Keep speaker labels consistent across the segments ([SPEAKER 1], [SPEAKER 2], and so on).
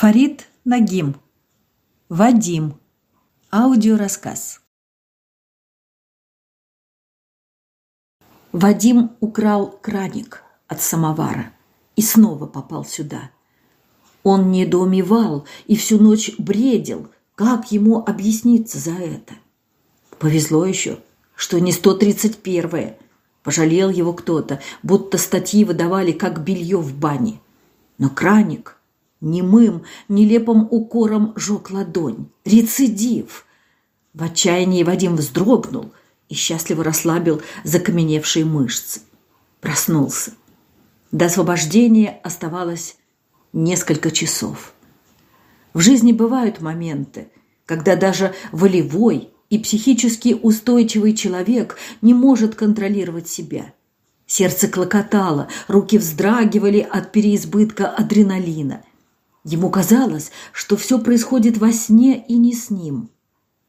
[SPEAKER 1] Фарид Нагим. Вадим. Аудиорассказ. Вадим украл краник от самовара и снова попал сюда. Он недоумевал и всю ночь бредил, как ему объясниться за это. Повезло еще, что не 131-е. Пожалел его кто-то, будто статьи выдавали, как белье в бане. Но краник немым, нелепым укором жег ладонь. Рецидив! В отчаянии Вадим вздрогнул и счастливо расслабил закаменевшие мышцы. Проснулся. До освобождения оставалось несколько часов. В жизни бывают моменты, когда даже волевой и психически устойчивый человек не может контролировать себя. Сердце клокотало, руки вздрагивали от переизбытка адреналина. Ему казалось, что все происходит во сне и не с ним.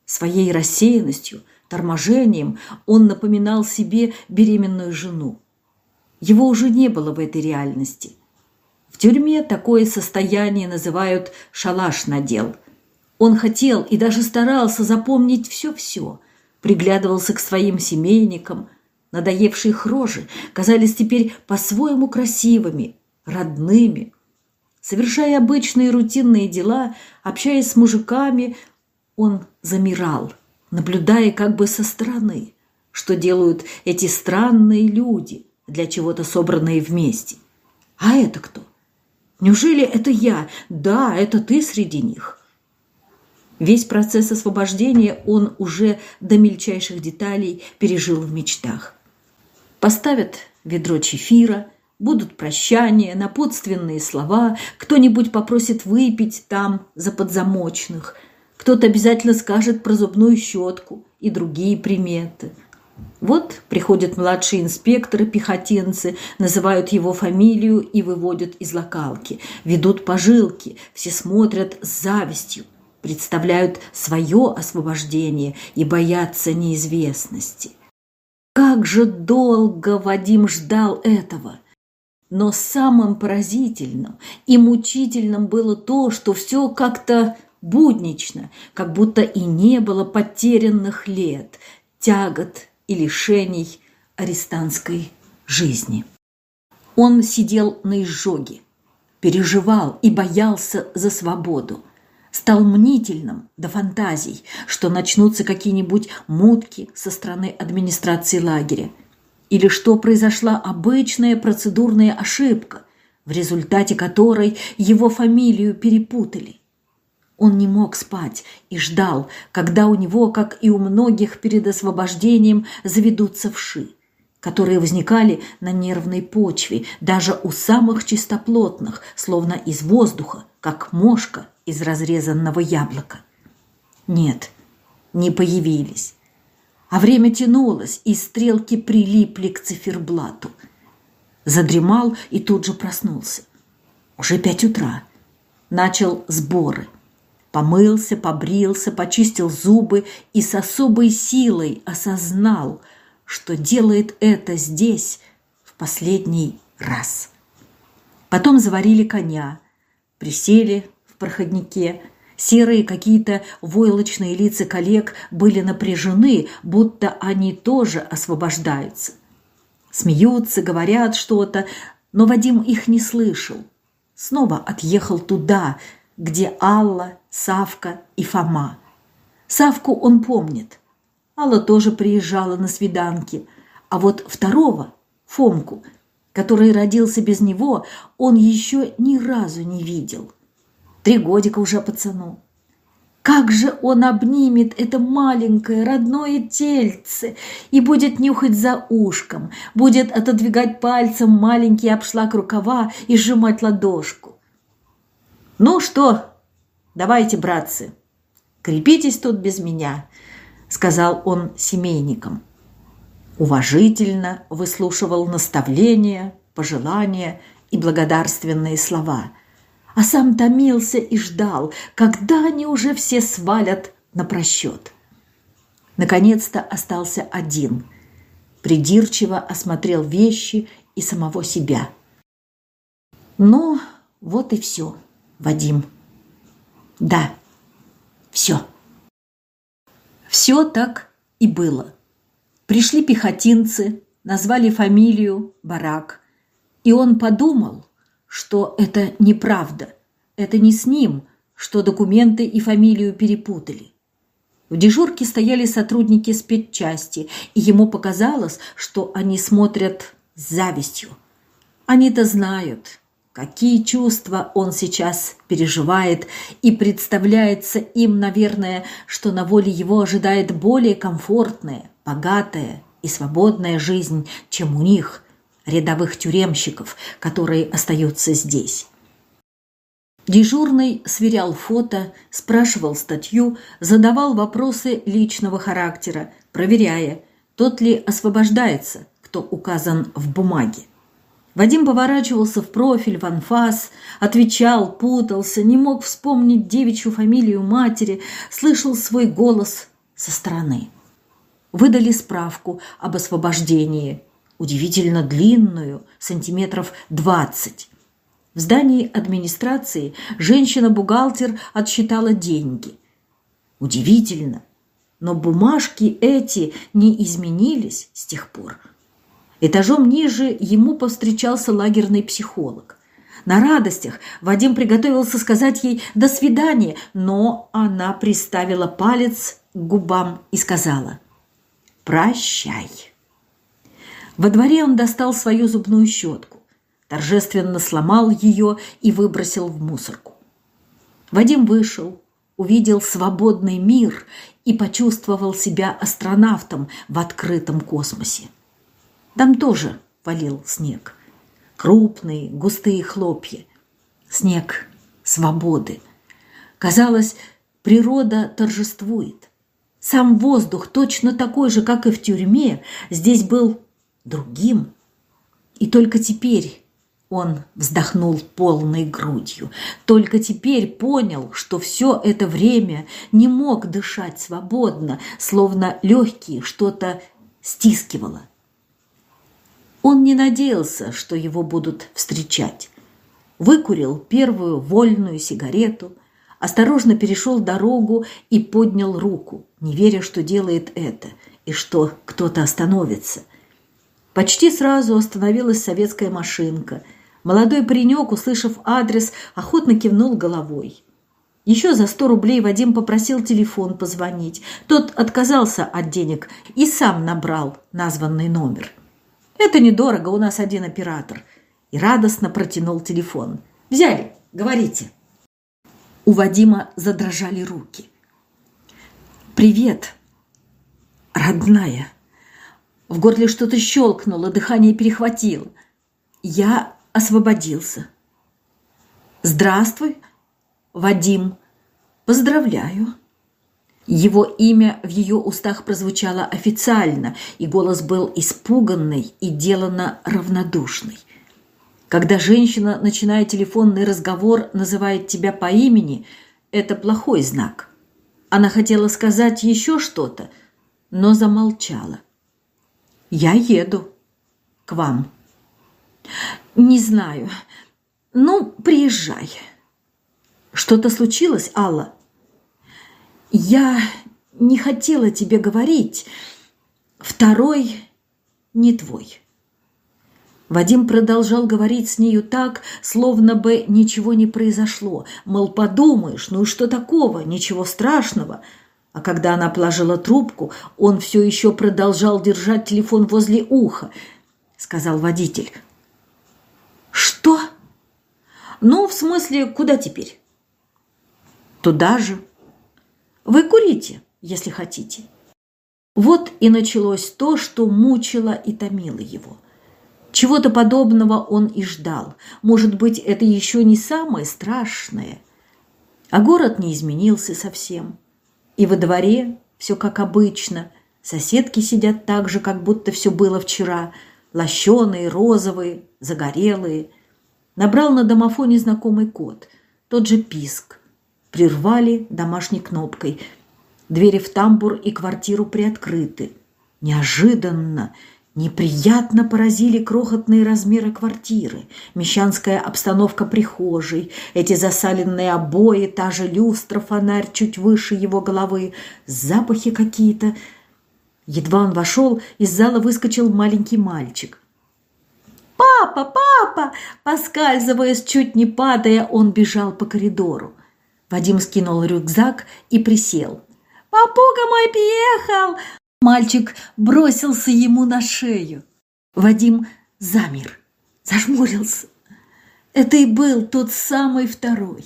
[SPEAKER 1] Своей рассеянностью, торможением он напоминал себе беременную жену. Его уже не было в этой реальности. В тюрьме такое состояние называют «шалаш надел». Он хотел и даже старался запомнить все-все, приглядывался к своим семейникам. Надоевшие их рожи казались теперь по-своему красивыми, родными – Совершая обычные рутинные дела, общаясь с мужиками, он замирал, наблюдая как бы со стороны, что делают эти странные люди, для чего-то собранные вместе. А это кто? Неужели это я? Да, это ты среди них. Весь процесс освобождения он уже до мельчайших деталей пережил в мечтах. Поставят ведро чефира – Будут прощания, напутственные слова, кто-нибудь попросит выпить там за подзамочных, кто-то обязательно скажет про зубную щетку и другие приметы. Вот приходят младшие инспекторы, пехотинцы, называют его фамилию и выводят из локалки, ведут пожилки, все смотрят с завистью, представляют свое освобождение и боятся неизвестности. Как же долго Вадим ждал этого! Но самым поразительным и мучительным было то, что все как-то буднично, как будто и не было потерянных лет, тягот и лишений арестантской жизни. Он сидел на изжоге, переживал и боялся за свободу, стал мнительным до фантазий, что начнутся какие-нибудь мутки со стороны администрации лагеря, или что произошла обычная процедурная ошибка, в результате которой его фамилию перепутали. Он не мог спать и ждал, когда у него, как и у многих перед освобождением, заведутся вши, которые возникали на нервной почве, даже у самых чистоплотных, словно из воздуха, как мошка из разрезанного яблока. Нет, не появились а время тянулось, и стрелки прилипли к циферблату. Задремал и тут же проснулся. Уже пять утра. Начал сборы. Помылся, побрился, почистил зубы и с особой силой осознал, что делает это здесь в последний раз. Потом заварили коня, присели в проходнике – Серые какие-то войлочные лица коллег были напряжены, будто они тоже освобождаются. Смеются, говорят что-то, но Вадим их не слышал. Снова отъехал туда, где Алла, Савка и Фома. Савку он помнит. Алла тоже приезжала на свиданки. А вот второго, Фомку, который родился без него, он еще ни разу не видел. Три годика уже пацану. Как же он обнимет это маленькое родное тельце и будет нюхать за ушком, будет отодвигать пальцем маленький обшлаг рукава и сжимать ладошку. «Ну что, давайте, братцы, крепитесь тут без меня», — сказал он семейникам. Уважительно выслушивал наставления, пожелания и благодарственные слова — а сам томился и ждал, когда они уже все свалят на просчет. Наконец-то остался один. Придирчиво осмотрел вещи и самого себя. Ну, вот и все, Вадим. Да, все. Все так и было. Пришли пехотинцы, назвали фамилию Барак, и он подумал, что это неправда, это не с ним, что документы и фамилию перепутали. В дежурке стояли сотрудники спецчасти, и ему показалось, что они смотрят с завистью. Они-то знают, какие чувства он сейчас переживает, и представляется им, наверное, что на воле его ожидает более комфортная, богатая и свободная жизнь, чем у них, рядовых тюремщиков, которые остаются здесь. Дежурный сверял фото, спрашивал статью, задавал вопросы личного характера, проверяя, тот ли освобождается, кто указан в бумаге. Вадим поворачивался в профиль, в анфас, отвечал, путался, не мог вспомнить девичью фамилию матери, слышал свой голос со стороны. Выдали справку об освобождении, удивительно длинную, сантиметров двадцать. В здании администрации женщина-бухгалтер отсчитала деньги. Удивительно, но бумажки эти не изменились с тех пор. Этажом ниже ему повстречался лагерный психолог. На радостях Вадим приготовился сказать ей «до свидания», но она приставила палец к губам и сказала «прощай». Во дворе он достал свою зубную щетку торжественно сломал ее и выбросил в мусорку. Вадим вышел, увидел свободный мир и почувствовал себя астронавтом в открытом космосе. Там тоже валил снег. Крупные, густые хлопья. Снег свободы. Казалось, природа торжествует. Сам воздух, точно такой же, как и в тюрьме, здесь был другим. И только теперь он вздохнул полной грудью. Только теперь понял, что все это время не мог дышать свободно, словно легкие что-то стискивало. Он не надеялся, что его будут встречать. Выкурил первую вольную сигарету, осторожно перешел дорогу и поднял руку, не веря, что делает это, и что кто-то остановится. Почти сразу остановилась советская машинка – Молодой паренек, услышав адрес, охотно кивнул головой. Еще за сто рублей Вадим попросил телефон позвонить. Тот отказался от денег и сам набрал названный номер. «Это недорого, у нас один оператор». И радостно протянул телефон. «Взяли, говорите». У Вадима задрожали руки. «Привет, родная». В горле что-то щелкнуло, дыхание перехватило. «Я освободился. «Здравствуй, Вадим! Поздравляю!» Его имя в ее устах прозвучало официально, и голос был испуганный и деланно равнодушный. Когда женщина, начиная телефонный разговор, называет тебя по имени, это плохой знак. Она хотела сказать еще что-то, но замолчала. «Я еду к вам». «Не знаю. Ну, приезжай». «Что-то случилось, Алла?» «Я не хотела тебе говорить. Второй не твой». Вадим продолжал говорить с нею так, словно бы ничего не произошло. Мол, подумаешь, ну и что такого, ничего страшного. А когда она положила трубку, он все еще продолжал держать телефон возле уха. Сказал водитель, «Что?» «Ну, в смысле, куда теперь?» «Туда же. Вы курите, если хотите». Вот и началось то, что мучило и томило его. Чего-то подобного он и ждал. Может быть, это еще не самое страшное. А город не изменился совсем. И во дворе все как обычно. Соседки сидят так же, как будто все было вчера – лощеные, розовые, загорелые. Набрал на домофоне знакомый код, тот же писк. Прервали домашней кнопкой. Двери в тамбур и квартиру приоткрыты. Неожиданно, Неприятно поразили крохотные размеры квартиры, мещанская обстановка прихожей, эти засаленные обои, та же люстра, фонарь чуть выше его головы, запахи какие-то. Едва он вошел, из зала выскочил маленький мальчик. «Папа, папа!» Поскальзываясь, чуть не падая, он бежал по коридору. Вадим скинул рюкзак и присел. «Папуга мой приехал!» Мальчик бросился ему на шею. Вадим замер, зажмурился. Это и был тот самый второй.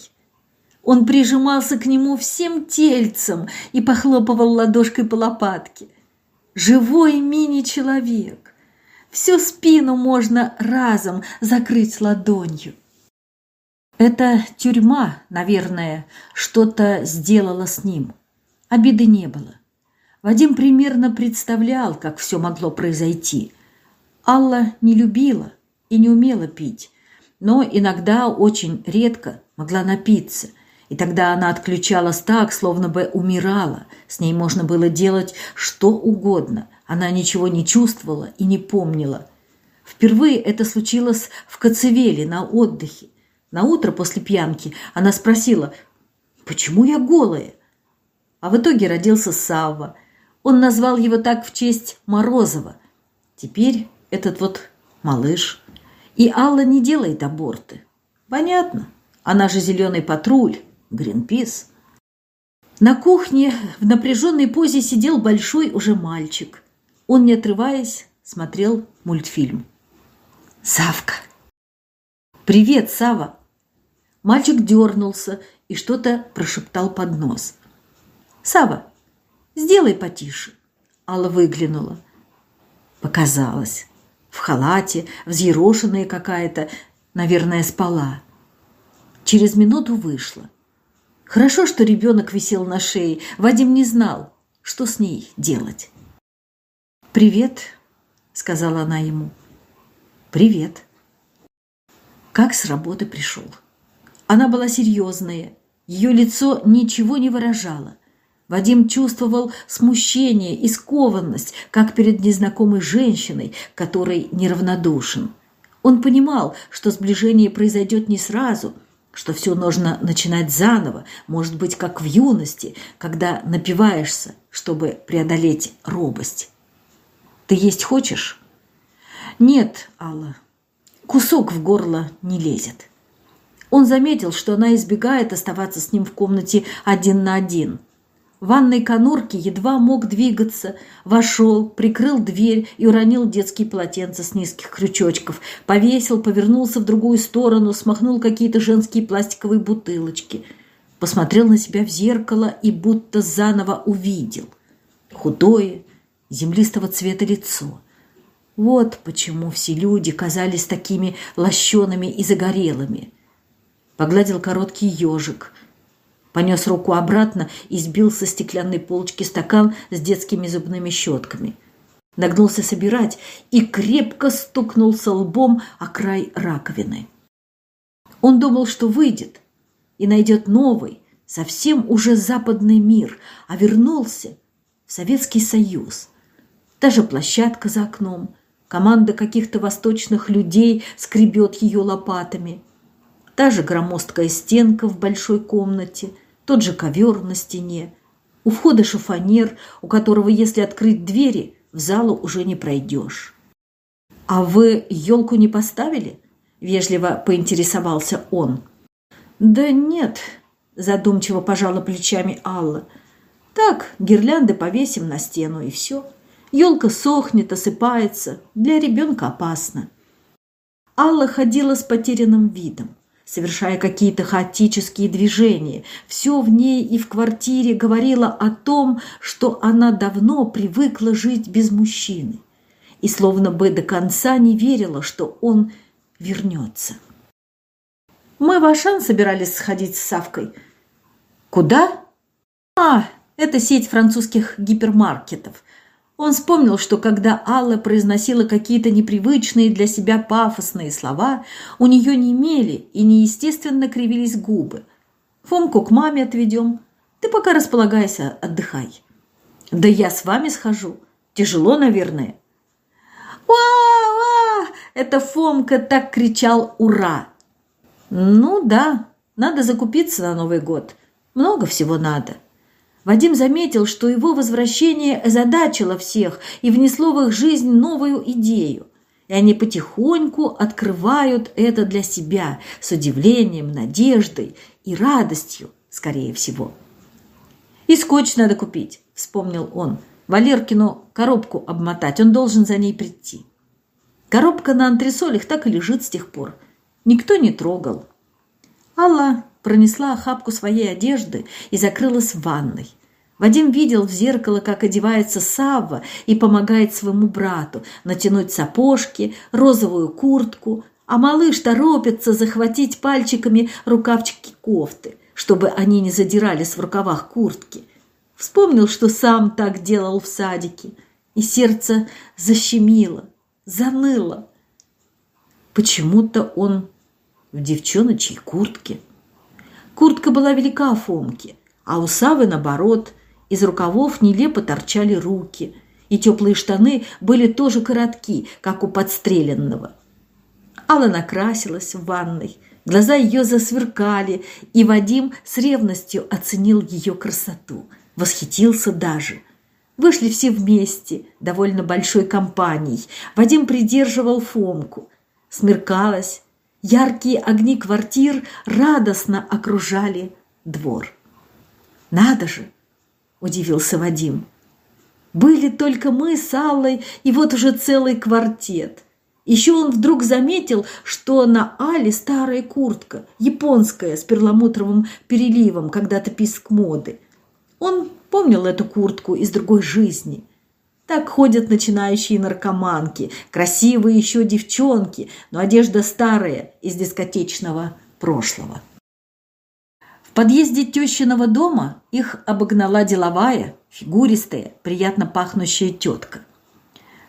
[SPEAKER 1] Он прижимался к нему всем тельцем и похлопывал ладошкой по лопатке. Живой мини-человек. Всю спину можно разом закрыть ладонью. Это тюрьма, наверное, что-то сделала с ним. Обиды не было. Вадим примерно представлял, как все могло произойти. Алла не любила и не умела пить, но иногда очень редко могла напиться, и тогда она отключалась так, словно бы умирала. С ней можно было делать что угодно. Она ничего не чувствовала и не помнила. Впервые это случилось в Коцевеле на отдыхе. На утро после пьянки она спросила, «Почему я голая?» А в итоге родился Савва – он назвал его так в честь Морозова. Теперь этот вот малыш. И Алла не делает аборты. Понятно. Она же зеленый патруль, Гринпис. На кухне в напряженной позе сидел большой уже мальчик. Он, не отрываясь, смотрел мультфильм. «Савка!» «Привет, Сава!» Мальчик дернулся и что-то прошептал под нос. «Сава, Сделай потише. Алла выглянула. Показалось. В халате, взъерошенная какая-то, наверное, спала. Через минуту вышла. Хорошо, что ребенок висел на шее. Вадим не знал, что с ней делать. «Привет», — сказала она ему. «Привет». Как с работы пришел. Она была серьезная, ее лицо ничего не выражало. Вадим чувствовал смущение и скованность, как перед незнакомой женщиной, которой неравнодушен. Он понимал, что сближение произойдет не сразу, что все нужно начинать заново, может быть, как в юности, когда напиваешься, чтобы преодолеть робость. «Ты есть хочешь?» «Нет, Алла, кусок в горло не лезет». Он заметил, что она избегает оставаться с ним в комнате один на один – в ванной конурке едва мог двигаться. Вошел, прикрыл дверь и уронил детские полотенца с низких крючочков. Повесил, повернулся в другую сторону, смахнул какие-то женские пластиковые бутылочки. Посмотрел на себя в зеркало и будто заново увидел. Худое, землистого цвета лицо. Вот почему все люди казались такими лощеными и загорелыми. Погладил короткий ежик – понес руку обратно и сбил со стеклянной полочки стакан с детскими зубными щетками. Нагнулся собирать и крепко стукнулся лбом о край раковины. Он думал, что выйдет и найдет новый, совсем уже западный мир, а вернулся в Советский Союз. Та же площадка за окном, команда каких-то восточных людей скребет ее лопатами, та же громоздкая стенка в большой комнате – тот же ковер на стене. У входа шифонер, у которого, если открыть двери, в залу уже не пройдешь. «А вы елку не поставили?» – вежливо поинтересовался он. «Да нет», – задумчиво пожала плечами Алла. «Так, гирлянды повесим на стену, и все. Елка сохнет, осыпается. Для ребенка опасно». Алла ходила с потерянным видом совершая какие-то хаотические движения. Все в ней и в квартире говорило о том, что она давно привыкла жить без мужчины и словно бы до конца не верила, что он вернется. Мы в Ашан собирались сходить с Савкой. Куда? А, это сеть французских гипермаркетов. Он вспомнил, что когда Алла произносила какие-то непривычные для себя пафосные слова, у нее не имели и неестественно кривились губы. «Фомку к маме отведем. Ты пока располагайся, отдыхай». «Да я с вами схожу. Тяжело, наверное». «Уа! Уа!» Это Фомка так кричал «Ура!» Ну да, надо закупиться на Новый год. Много всего надо. Вадим заметил, что его возвращение озадачило всех и внесло в их жизнь новую идею. И они потихоньку открывают это для себя с удивлением, надеждой и радостью, скорее всего. «И скотч надо купить», — вспомнил он. «Валеркину коробку обмотать, он должен за ней прийти». Коробка на антресолях так и лежит с тех пор. Никто не трогал. Алла пронесла охапку своей одежды и закрылась в ванной. Вадим видел в зеркало, как одевается Савва и помогает своему брату натянуть сапожки, розовую куртку, а малыш торопится захватить пальчиками рукавчики кофты, чтобы они не задирались в рукавах куртки. Вспомнил, что сам так делал в садике, и сердце защемило, заныло. Почему-то он в девчоночьей куртке. Куртка была велика Фомке, а у Савы, наоборот, из рукавов нелепо торчали руки, и теплые штаны были тоже коротки, как у подстреленного. Алла накрасилась в ванной, глаза ее засверкали, и Вадим с ревностью оценил ее красоту, восхитился даже – Вышли все вместе, довольно большой компанией. Вадим придерживал Фомку. Смеркалось, Яркие огни квартир радостно окружали двор. «Надо же!» – удивился Вадим. «Были только мы с Аллой, и вот уже целый квартет». Еще он вдруг заметил, что на Але старая куртка, японская, с перламутровым переливом, когда-то писк моды. Он помнил эту куртку из другой жизни – так ходят начинающие наркоманки, красивые еще девчонки, но одежда старая, из дискотечного прошлого. В подъезде тещиного дома их обогнала деловая, фигуристая, приятно пахнущая тетка.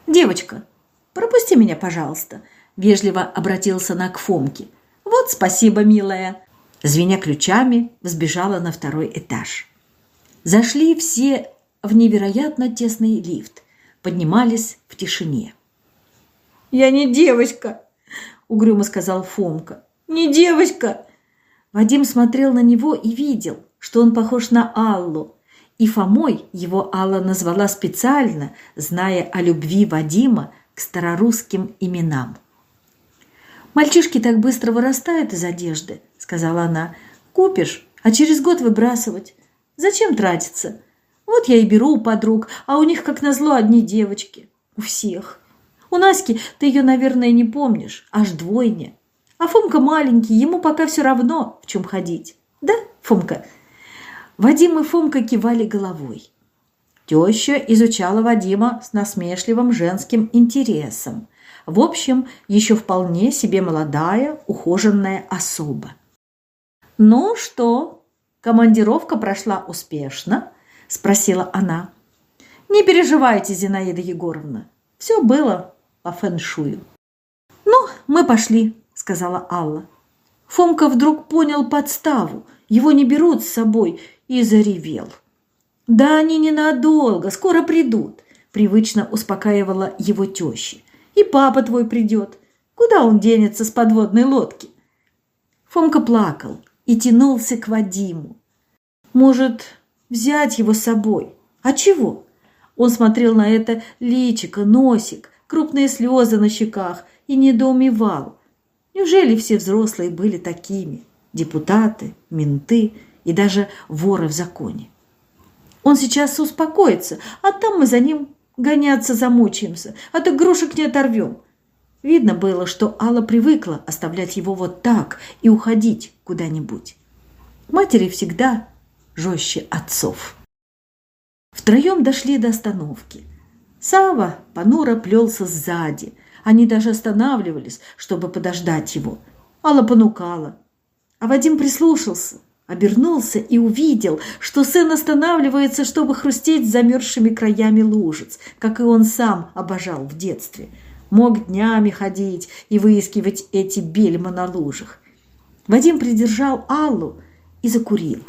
[SPEAKER 1] «Девочка, пропусти меня, пожалуйста», – вежливо обратился она к Фомке. «Вот спасибо, милая». Звеня ключами, взбежала на второй этаж. Зашли все в невероятно тесный лифт поднимались в тишине. «Я не девочка!» – угрюмо сказал Фомка. «Не девочка!» Вадим смотрел на него и видел, что он похож на Аллу. И Фомой его Алла назвала специально, зная о любви Вадима к старорусским именам. «Мальчишки так быстро вырастают из одежды», – сказала она. «Купишь, а через год выбрасывать. Зачем тратиться? Вот я и беру у подруг, а у них, как назло, одни девочки. У всех. У Наськи ты ее, наверное, не помнишь. Аж двойня. А Фомка маленький, ему пока все равно, в чем ходить. Да, Фомка?» Вадим и Фомка кивали головой. Теща изучала Вадима с насмешливым женским интересом. В общем, еще вполне себе молодая, ухоженная особа. «Ну что, командировка прошла успешно?» – спросила она. «Не переживайте, Зинаида Егоровна, все было по фэншую». «Ну, мы пошли», – сказала Алла. Фомка вдруг понял подставу, его не берут с собой, и заревел. «Да они ненадолго, скоро придут», – привычно успокаивала его теща. «И папа твой придет. Куда он денется с подводной лодки?» Фомка плакал и тянулся к Вадиму. «Может, взять его с собой. А чего? Он смотрел на это личико, носик, крупные слезы на щеках и недоумевал. Неужели все взрослые были такими? Депутаты, менты и даже воры в законе. Он сейчас успокоится, а там мы за ним гоняться замучаемся, а то игрушек не оторвем. Видно было, что Алла привыкла оставлять его вот так и уходить куда-нибудь. Матери всегда жестче отцов. Втроем дошли до остановки. Сава понуро плелся сзади. Они даже останавливались, чтобы подождать его. Алла понукала. А Вадим прислушался, обернулся и увидел, что сын останавливается, чтобы хрустеть замерзшими краями лужиц, как и он сам обожал в детстве. Мог днями ходить и выискивать эти бельма на лужах. Вадим придержал Аллу и закурил.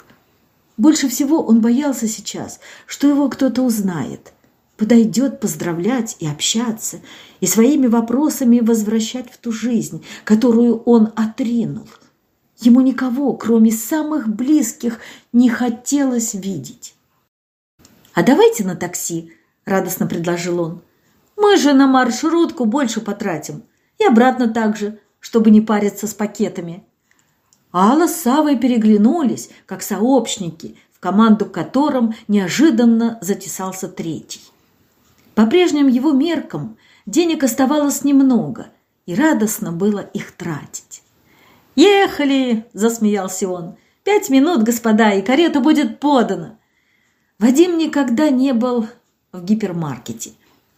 [SPEAKER 1] Больше всего он боялся сейчас, что его кто-то узнает. подойдет поздравлять и общаться, и своими вопросами возвращать в ту жизнь, которую он отринул. Ему никого, кроме самых близких, не хотелось видеть. «А давайте на такси», – радостно предложил он. «Мы же на маршрутку больше потратим. И обратно так же, чтобы не париться с пакетами». Алла с Савой переглянулись, как сообщники, в команду которым неожиданно затесался третий. По прежним его меркам денег оставалось немного, и радостно было их тратить. «Ехали!» – засмеялся он. «Пять минут, господа, и карета будет подана!» Вадим никогда не был в гипермаркете.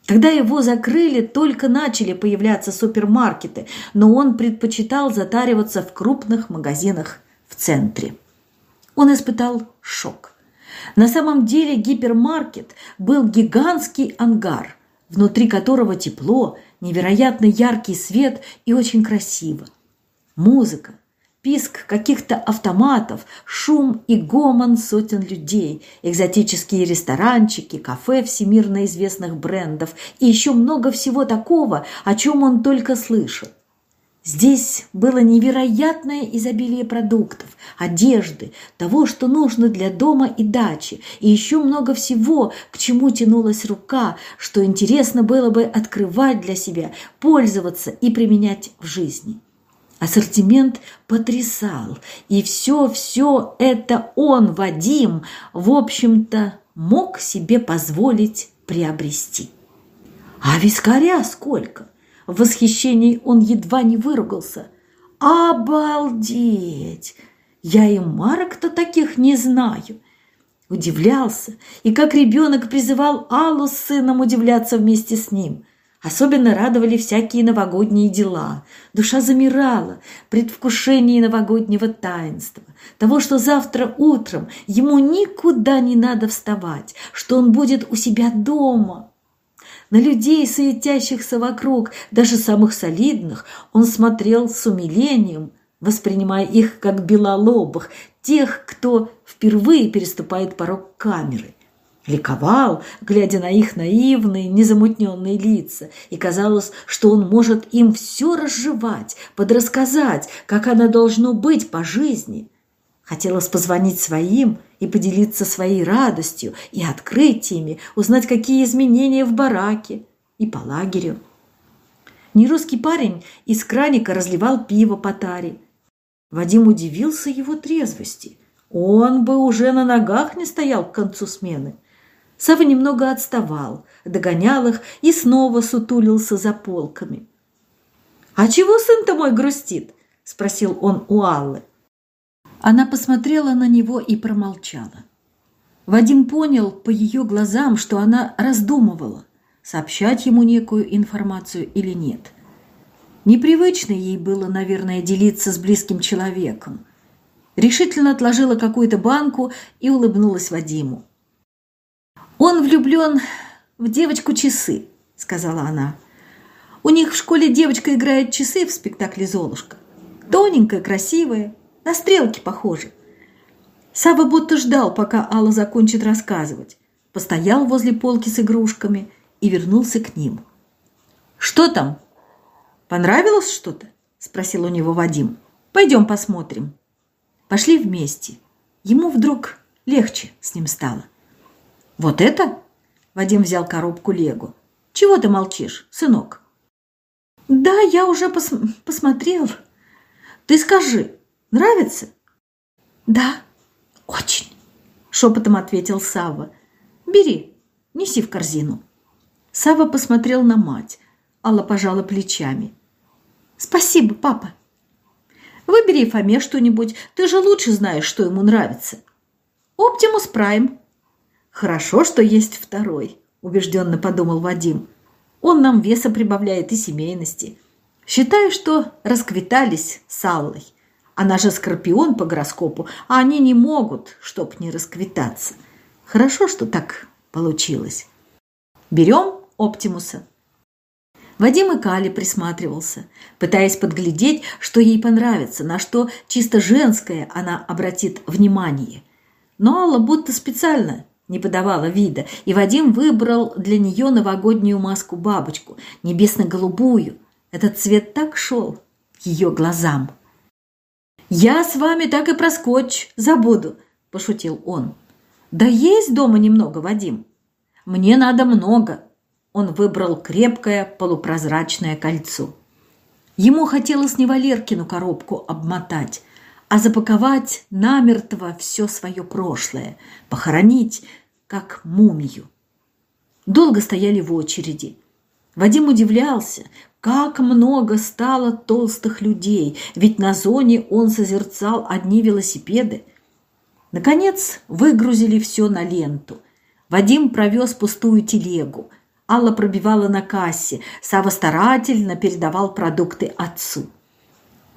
[SPEAKER 1] Когда его закрыли, только начали появляться супермаркеты, но он предпочитал затариваться в крупных магазинах в центре. Он испытал шок. На самом деле гипермаркет был гигантский ангар, внутри которого тепло, невероятно яркий свет и очень красиво. Музыка, писк каких-то автоматов, шум и гомон сотен людей, экзотические ресторанчики, кафе всемирно известных брендов и еще много всего такого, о чем он только слышал. Здесь было невероятное изобилие продуктов, одежды, того, что нужно для дома и дачи, и еще много всего, к чему тянулась рука, что интересно было бы открывать для себя, пользоваться и применять в жизни. Ассортимент потрясал, и все-все это он, Вадим, в общем-то, мог себе позволить приобрести. А вискаря сколько? В восхищении он едва не выругался. «Обалдеть! Я и марок-то таких не знаю!» Удивлялся, и как ребенок призывал Аллу с сыном удивляться вместе с ним – Особенно радовали всякие новогодние дела. Душа замирала, предвкушение новогоднего таинства, того, что завтра утром ему никуда не надо вставать, что он будет у себя дома. На людей, суетящихся вокруг, даже самых солидных, он смотрел с умилением, воспринимая их как белолобых, тех, кто впервые переступает порог камеры ликовал, глядя на их наивные, незамутненные лица, и казалось, что он может им все разжевать, подрассказать, как оно должно быть по жизни. Хотелось позвонить своим и поделиться своей радостью и открытиями, узнать, какие изменения в бараке и по лагерю. Нерусский парень из краника разливал пиво по таре. Вадим удивился его трезвости. Он бы уже на ногах не стоял к концу смены. Сава немного отставал, догонял их и снова сутулился за полками. «А чего сын-то мой грустит?» – спросил он у Аллы. Она посмотрела на него и промолчала. Вадим понял по ее глазам, что она раздумывала, сообщать ему некую информацию или нет. Непривычно ей было, наверное, делиться с близким человеком. Решительно отложила какую-то банку и улыбнулась Вадиму. «Он влюблен в девочку часы», — сказала она. «У них в школе девочка играет часы в спектакле «Золушка». Тоненькая, красивая, на стрелки похожа. Сава будто ждал, пока Алла закончит рассказывать. Постоял возле полки с игрушками и вернулся к ним. «Что там? Понравилось что-то?» – спросил у него Вадим. «Пойдем посмотрим». Пошли вместе. Ему вдруг легче с ним стало. «Вот это?» Вадим взял коробку Лего. «Чего ты молчишь, сынок?» «Да, я уже пос посмотрел. Ты скажи, нравится?» «Да, очень», — шепотом ответил Сава. «Бери, неси в корзину». Сава посмотрел на мать. Алла пожала плечами. «Спасибо, папа». «Выбери Фоме что-нибудь, ты же лучше знаешь, что ему нравится». «Оптимус Прайм», «Хорошо, что есть второй», – убежденно подумал Вадим. «Он нам веса прибавляет и семейности. Считаю, что расквитались с Аллой. Она же скорпион по гороскопу, а они не могут, чтоб не расквитаться. Хорошо, что так получилось. Берем Оптимуса». Вадим и Кали присматривался, пытаясь подглядеть, что ей понравится, на что чисто женское она обратит внимание. Но Алла будто специально не подавала вида, и Вадим выбрал для нее новогоднюю маску-бабочку, небесно-голубую. Этот цвет так шел к ее глазам. «Я с вами так и про скотч забуду», – пошутил он. «Да есть дома немного, Вадим. Мне надо много». Он выбрал крепкое полупрозрачное кольцо. Ему хотелось не Валеркину коробку обмотать, а запаковать намертво все свое прошлое, похоронить, как мумию. Долго стояли в очереди. Вадим удивлялся, как много стало толстых людей, ведь на зоне он созерцал одни велосипеды. Наконец выгрузили все на ленту. Вадим провез пустую телегу. Алла пробивала на кассе. Сава старательно передавал продукты отцу.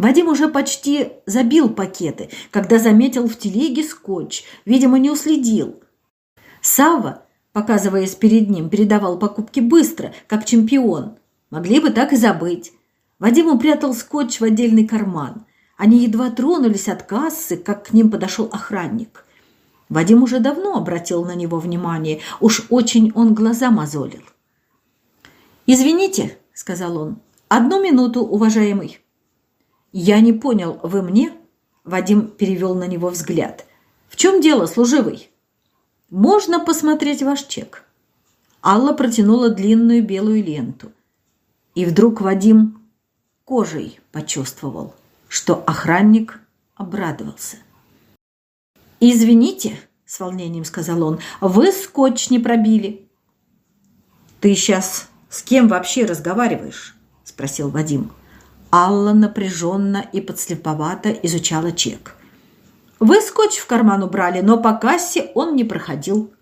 [SPEAKER 1] Вадим уже почти забил пакеты, когда заметил в телеге скотч. Видимо, не уследил. Сава, показываясь перед ним, передавал покупки быстро, как чемпион. Могли бы так и забыть. Вадим упрятал скотч в отдельный карман. Они едва тронулись от кассы, как к ним подошел охранник. Вадим уже давно обратил на него внимание, уж очень он глаза мозолил. «Извините», — сказал он, — «одну минуту, уважаемый». «Я не понял, вы мне?» Вадим перевел на него взгляд. «В чем дело, служивый?» «Можно посмотреть ваш чек?» Алла протянула длинную белую ленту. И вдруг Вадим кожей почувствовал, что охранник обрадовался. «Извините», — с волнением сказал он, — «вы скотч не пробили». «Ты сейчас с кем вообще разговариваешь?» — спросил Вадим. Алла напряженно и подслеповато изучала чек. «Вы скотч в карман убрали, но по кассе он не проходил».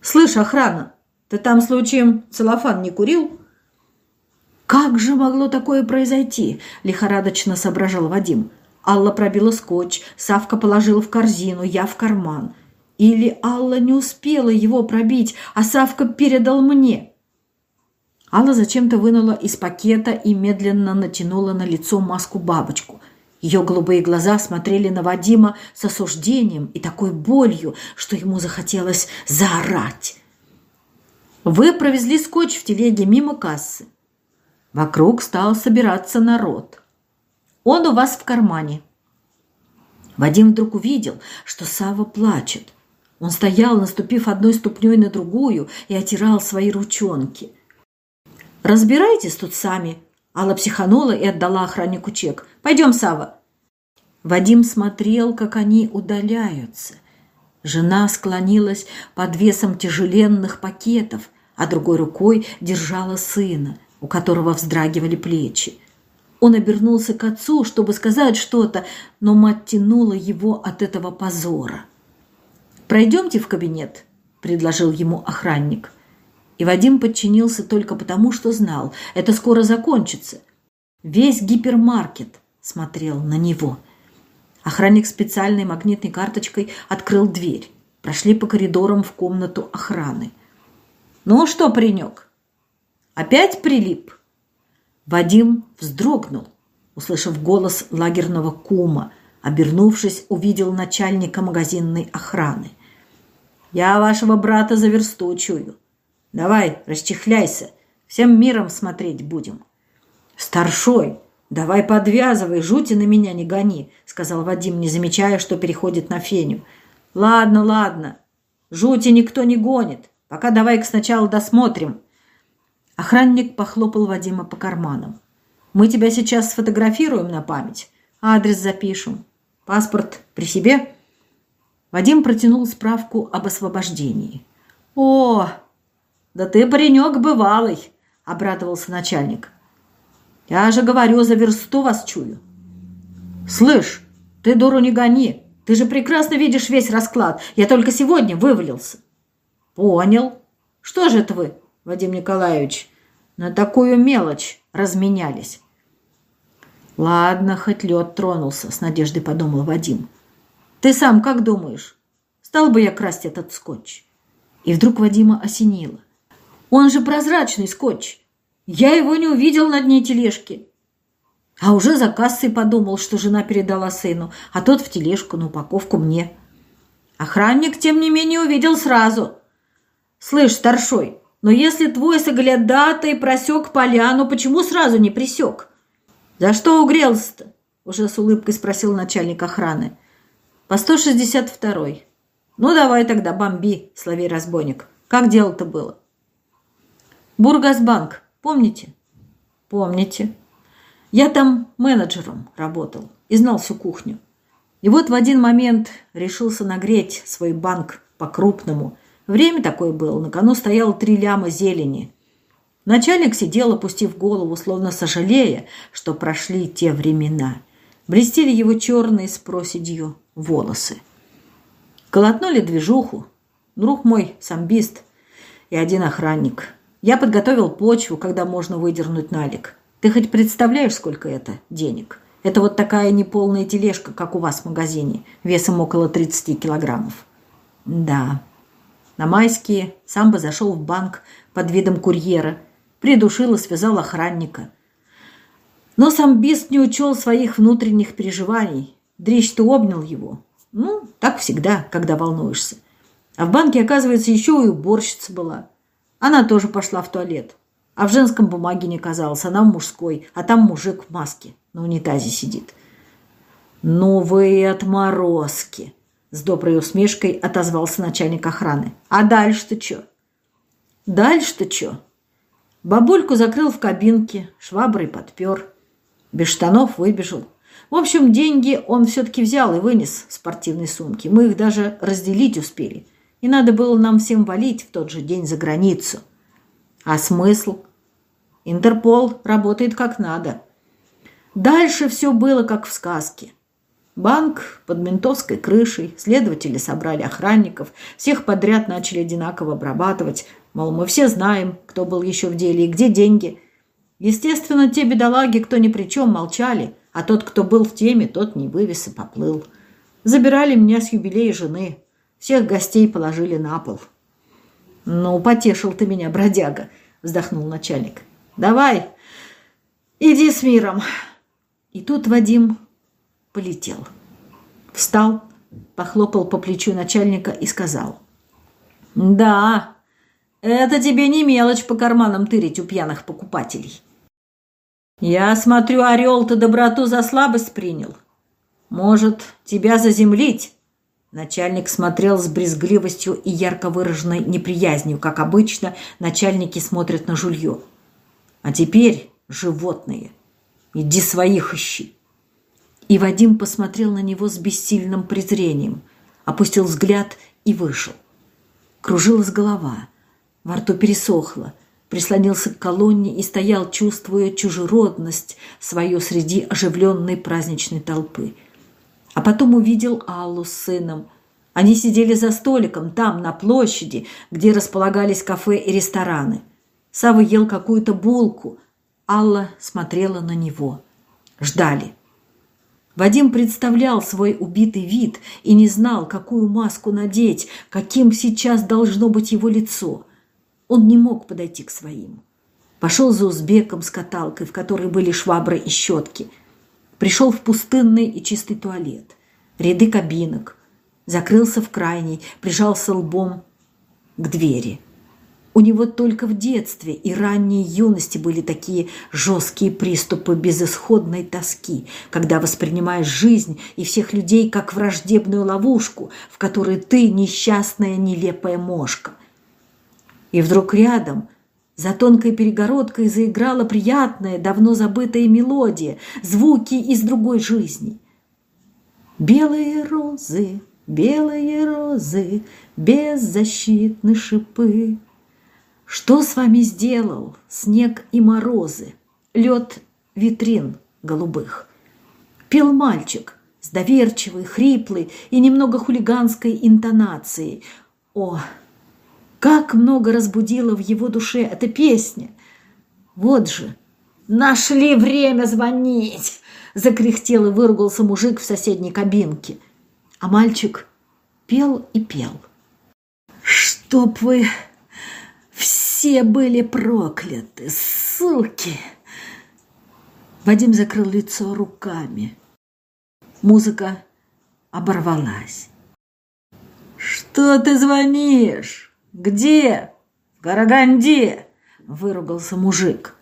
[SPEAKER 1] «Слышь, охрана, ты там случаем целлофан не курил?» «Как же могло такое произойти?» – лихорадочно соображал Вадим. Алла пробила скотч, Савка положил в корзину, я в карман. Или Алла не успела его пробить, а Савка передал мне. Алла зачем-то вынула из пакета и медленно натянула на лицо маску-бабочку. Ее голубые глаза смотрели на Вадима с осуждением и такой болью, что ему захотелось заорать. «Вы провезли скотч в телеге мимо кассы. Вокруг стал собираться народ. Он у вас в кармане. Вадим вдруг увидел, что Сава плачет. Он стоял, наступив одной ступней на другую, и отирал свои ручонки. «Разбирайтесь тут сами», Алла психанула и отдала охраннику чек. «Пойдем, Сава. Вадим смотрел, как они удаляются. Жена склонилась под весом тяжеленных пакетов, а другой рукой держала сына у которого вздрагивали плечи. Он обернулся к отцу, чтобы сказать что-то, но мать тянула его от этого позора. «Пройдемте в кабинет», – предложил ему охранник. И Вадим подчинился только потому, что знал, это скоро закончится. Весь гипермаркет смотрел на него. Охранник специальной магнитной карточкой открыл дверь. Прошли по коридорам в комнату охраны. «Ну что, паренек, Опять прилип?» Вадим вздрогнул, услышав голос лагерного кума. Обернувшись, увидел начальника магазинной охраны. «Я вашего брата за чую. Давай, расчехляйся, всем миром смотреть будем». «Старшой, давай подвязывай, жути на меня не гони», сказал Вадим, не замечая, что переходит на Феню. «Ладно, ладно, жути никто не гонит. Пока давай-ка сначала досмотрим, Охранник похлопал Вадима по карманам. «Мы тебя сейчас сфотографируем на память, адрес запишем. Паспорт при себе?» Вадим протянул справку об освобождении. «О, да ты паренек бывалый!» – обрадовался начальник. «Я же говорю, за версту вас чую». «Слышь, ты дуру не гони, ты же прекрасно видишь весь расклад. Я только сегодня вывалился». «Понял. Что же это вы, Вадим Николаевич, на такую мелочь разменялись. Ладно, хоть лед тронулся, с надеждой подумал Вадим. Ты сам как думаешь, стал бы я красть этот скотч? И вдруг Вадима осенило. Он же прозрачный скотч. Я его не увидел на дне тележки. А уже за кассой подумал, что жена передала сыну, а тот в тележку на упаковку мне. Охранник, тем не менее, увидел сразу. «Слышь, старшой, но если твой соглядатай просек поляну, почему сразу не присек?» «За что угрелся-то?» – уже с улыбкой спросил начальник охраны. «По 162-й». «Ну, давай тогда, бомби, словей разбойник. Как дело-то было?» «Бургасбанк, помните?» «Помните». Я там менеджером работал и знал всю кухню. И вот в один момент решился нагреть свой банк по-крупному. Время такое было, на кону стояло три ляма зелени. Начальник сидел, опустив голову, словно сожалея, что прошли те времена. Блестели его черные с проседью волосы. Колотнули движуху. Друг мой, самбист и один охранник. Я подготовил почву, когда можно выдернуть налик. Ты хоть представляешь, сколько это денег? Это вот такая неполная тележка, как у вас в магазине, весом около 30 килограммов. Да. На майские сам бы зашел в банк под видом курьера, придушил и связал охранника. Но сам Бист не учел своих внутренних переживаний. Дрищ-то обнял его. Ну, так всегда, когда волнуешься. А в банке, оказывается, еще и уборщица была. Она тоже пошла в туалет. А в женском бумаге не казалось, она в мужской, а там мужик в маске на унитазе сидит. «Ну вы отморозки!» С доброй усмешкой отозвался начальник охраны. «А дальше-то что?» «Дальше-то что?» Бабульку закрыл в кабинке, шваброй подпер. Без штанов выбежал. В общем, деньги он все-таки взял и вынес в спортивной сумки. Мы их даже разделить успели. И надо было нам всем валить в тот же день за границу. А смысл? Интерпол работает как надо. Дальше все было как в сказке. Банк под ментовской крышей, следователи собрали охранников, всех подряд начали одинаково обрабатывать, мол, мы все знаем, кто был еще в деле и где деньги. Естественно, те бедолаги, кто ни при чем, молчали, а тот, кто был в теме, тот не вывез и поплыл. Забирали меня с юбилея жены, всех гостей положили на пол. «Ну, потешил ты меня, бродяга», — вздохнул начальник. Давай, иди с миром. И тут Вадим полетел. Встал, похлопал по плечу начальника и сказал. Да, это тебе не мелочь по карманам тырить у пьяных покупателей. Я смотрю, орел ты доброту за слабость принял. Может, тебя заземлить? Начальник смотрел с брезгливостью и ярко выраженной неприязнью, как обычно начальники смотрят на жулье. А теперь, животные, иди своих ищи. И Вадим посмотрел на него с бессильным презрением, опустил взгляд и вышел. Кружилась голова, во рту пересохло, прислонился к колонне и стоял, чувствуя чужеродность свою среди оживленной праздничной толпы. А потом увидел Аллу с сыном. Они сидели за столиком там, на площади, где располагались кафе и рестораны – Сава ел какую-то булку. Алла смотрела на него. Ждали. Вадим представлял свой убитый вид и не знал, какую маску надеть, каким сейчас должно быть его лицо. Он не мог подойти к своим. Пошел за узбеком с каталкой, в которой были швабры и щетки. Пришел в пустынный и чистый туалет. Ряды кабинок. Закрылся в крайней, прижался лбом к двери – у него только в детстве и ранней юности были такие жесткие приступы безысходной тоски, когда воспринимаешь жизнь и всех людей как враждебную ловушку, в которой ты несчастная нелепая мошка. И вдруг рядом – за тонкой перегородкой заиграла приятная, давно забытая мелодия, звуки из другой жизни. Белые розы, белые розы, беззащитны шипы. Что с вами сделал снег и морозы, лед витрин голубых? Пел мальчик с доверчивой, хриплой и немного хулиганской интонацией. О, как много разбудила в его душе эта песня! Вот же, нашли время звонить! Закряхтел и выругался мужик в соседней кабинке. А мальчик пел и пел. «Чтоб вы все были прокляты, суки!» Вадим закрыл лицо руками. Музыка оборвалась. «Что ты звонишь? Где?» «В Караганде!» – выругался мужик.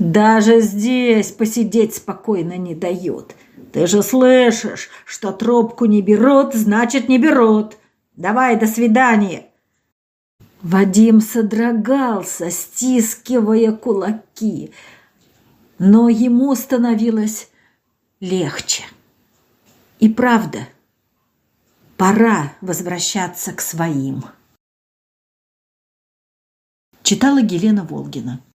[SPEAKER 1] «Даже здесь посидеть спокойно не дают. Ты же слышишь, что трубку не берут, значит, не берут. Давай, до свидания!» Вадим содрогался, стискивая кулаки, но ему становилось легче. И правда, пора возвращаться к своим. Читала Елена Волгина.